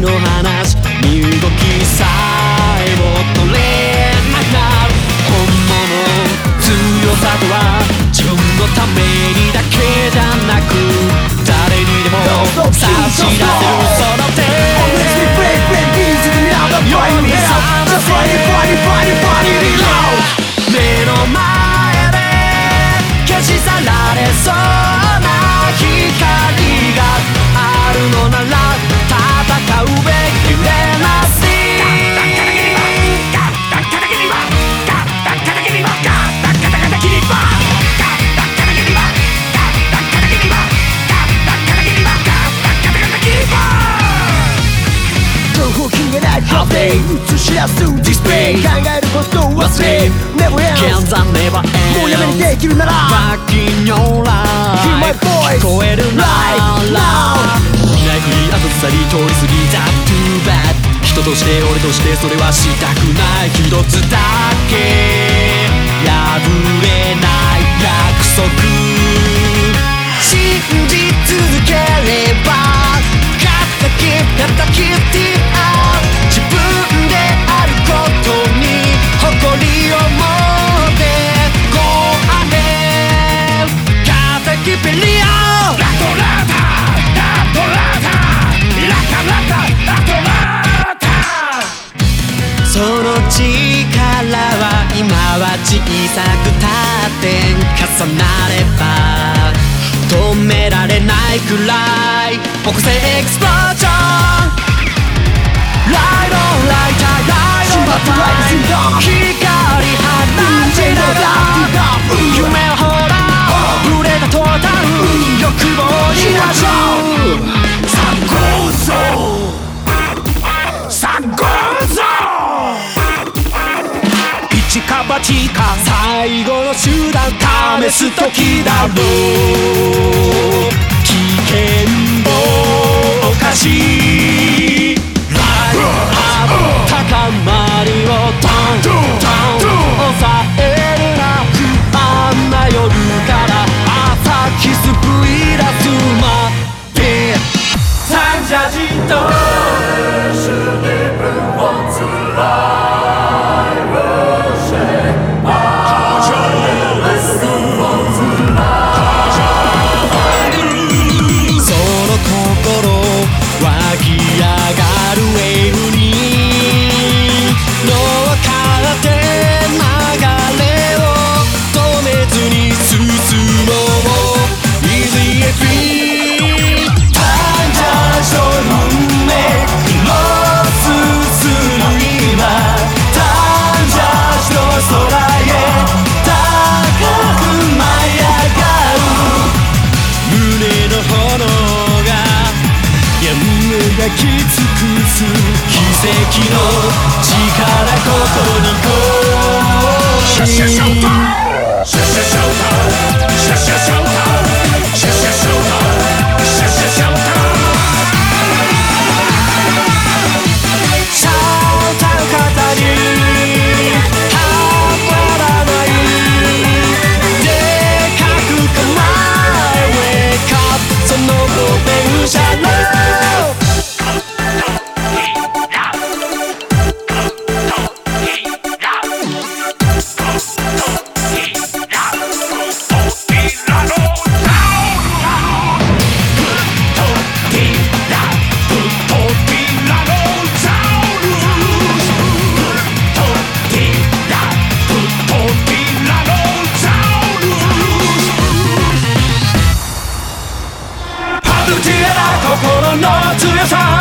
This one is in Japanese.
の話身動きさえも取れなくなる本物強さとは自分のためにだけじゃなく誰にでも差し出せるその手 Always be brave, brave, easy to now The fight me out Just fight it, fight it, fight it, fight it reload 目の映し出すディスプレイ。考えることを忘れ。Never ends もうやめにできるなら。バッキンヨーラ。Hear my voice. 聞こえるな Right ら now. ナイフに後ずさり通り過ぎた。Too bad 人として俺としてそれはしたくない。一つだけ。破れない約束。信じ続ければは小さくたって重なれば止められないくらい。起こせエクスプロージョン。最後の手段試す時だろう。危険を犯しライブアップ高まりをトントン。抑えるな不安な夜から朝気すくい出すまで。三者人と。その心湧闇を焼き尽くす奇跡の力ここにこう。シャシャシャウタシャシャシャウタシャシャシャウタシ心の強さ